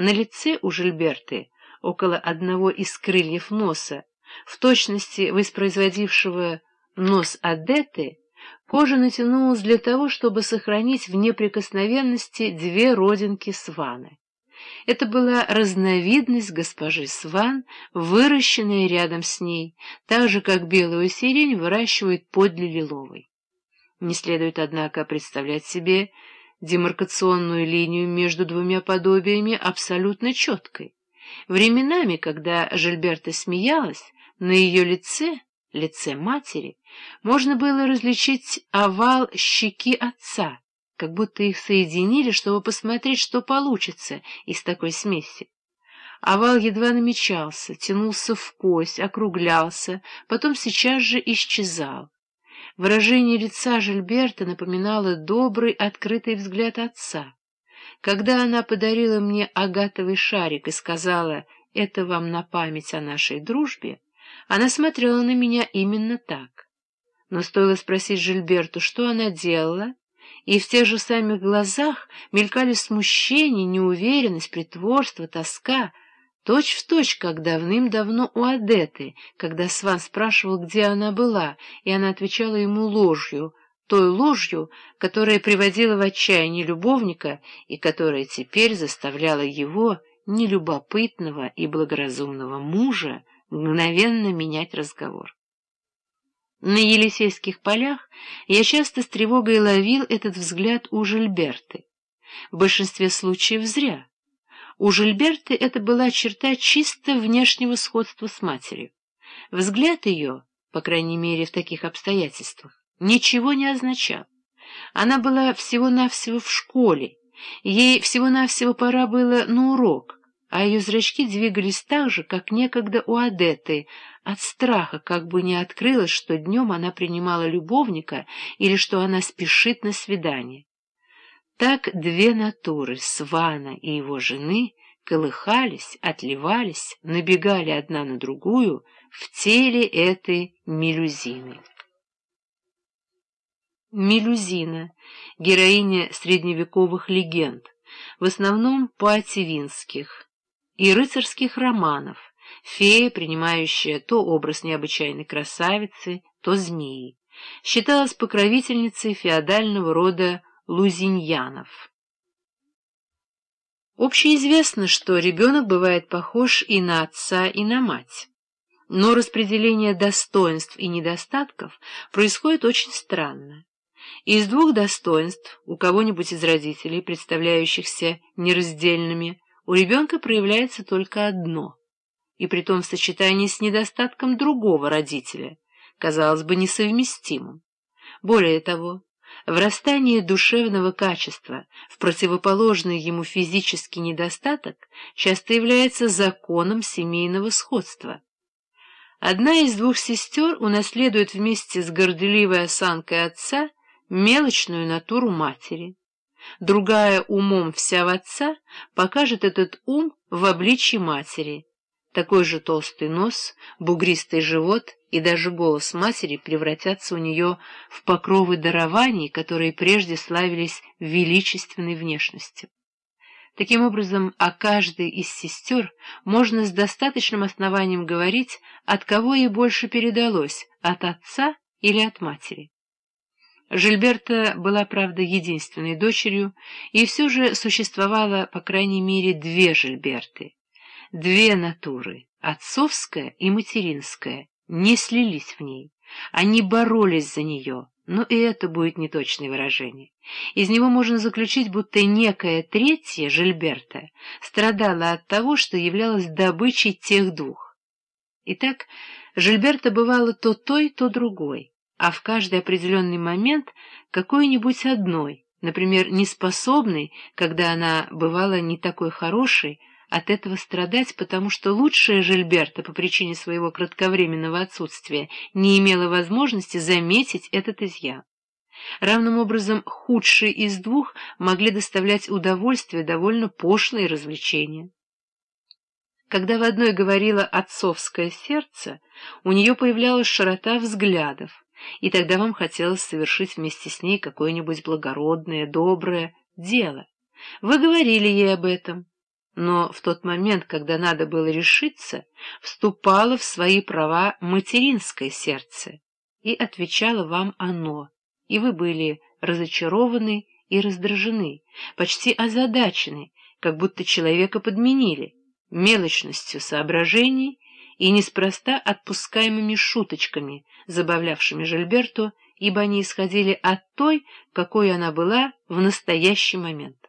На лице у Жильберты, около одного из крыльев носа, в точности воспроизводившего нос Адеты, кожа натянулась для того, чтобы сохранить в неприкосновенности две родинки свана. Это была разновидность госпожи Сван, выращенная рядом с ней, так же, как белую сирень выращивают подле лиловой. Не следует, однако, представлять себе демаркационную линию между двумя подобиями абсолютно четкой. Временами, когда Жильберта смеялась, на ее лице, лице матери, можно было различить овал щеки отца, как будто их соединили, чтобы посмотреть, что получится из такой смеси. Овал едва намечался, тянулся в кость, округлялся, потом сейчас же исчезал. Выражение лица Жильберта напоминало добрый, открытый взгляд отца. Когда она подарила мне агатовый шарик и сказала «это вам на память о нашей дружбе», она смотрела на меня именно так. Но стоило спросить Жильберту, что она делала, и в тех же самых глазах мелькали смущение, неуверенность, притворство, тоска, точь в точь, как давным-давно у Адеты, когда Сван спрашивал, где она была, и она отвечала ему ложью, той ложью, которая приводила в отчаяние любовника и которая теперь заставляла его, нелюбопытного и благоразумного мужа, мгновенно менять разговор. На Елисейских полях я часто с тревогой ловил этот взгляд у Жильберты. В большинстве случаев зря. У Жильберты это была черта чисто внешнего сходства с матерью. Взгляд ее, по крайней мере в таких обстоятельствах, ничего не означал. Она была всего-навсего в школе, ей всего-навсего пора было на урок, а ее зрачки двигались так же, как некогда у Адеты, от страха, как бы не открылось, что днем она принимала любовника или что она спешит на свидание. Так две натуры, Свана и его жены, колыхались, отливались, набегали одна на другую в теле этой мелюзины. Мелюзина, героиня средневековых легенд, в основном паативинских, и рыцарских романов, фея, принимающая то образ необычайной красавицы, то змеи, считалась покровительницей феодального рода лузиньянов. Общеизвестно, что ребенок бывает похож и на отца, и на мать. Но распределение достоинств и недостатков происходит очень странно. Из двух достоинств у кого-нибудь из родителей, представляющихся нераздельными, у ребенка проявляется только одно, и притом в сочетании с недостатком другого родителя, казалось бы, несовместимым. Более того, врастание душевного качества в противоположный ему физический недостаток часто является законом семейного сходства. Одна из двух сестер унаследует вместе с горделивой осанкой отца мелочную натуру матери другая умом вся в отца, покажет этот ум в обличье матери. Такой же толстый нос, бугристый живот и даже голос матери превратятся у нее в покровы дарований, которые прежде славились величественной внешностью. Таким образом, о каждой из сестер можно с достаточным основанием говорить, от кого ей больше передалось, от отца или от матери. Жильберта была, правда, единственной дочерью, и все же существовало, по крайней мере, две Жильберты. Две натуры, отцовская и материнская, не слились в ней. Они боролись за нее, но и это будет неточное выражение. Из него можно заключить, будто некая третья Жильберта страдала от того, что являлась добычей тех двух. Итак, Жильберта бывала то той, то другой а в каждый определенный момент какой-нибудь одной, например, неспособной, когда она бывала не такой хорошей, от этого страдать, потому что лучшая Жильберта по причине своего кратковременного отсутствия не имела возможности заметить этот изъян. Равным образом худшие из двух могли доставлять удовольствие довольно пошлые развлечения. Когда в одной говорило «отцовское сердце», у нее появлялась широта взглядов, и тогда вам хотелось совершить вместе с ней какое-нибудь благородное, доброе дело. Вы говорили ей об этом, но в тот момент, когда надо было решиться, вступало в свои права материнское сердце, и отвечало вам оно, и вы были разочарованы и раздражены, почти озадачены, как будто человека подменили, мелочностью соображений и неспроста отпускаемыми шуточками, забавлявшими Жильберту, ибо они исходили от той, какой она была в настоящий момент.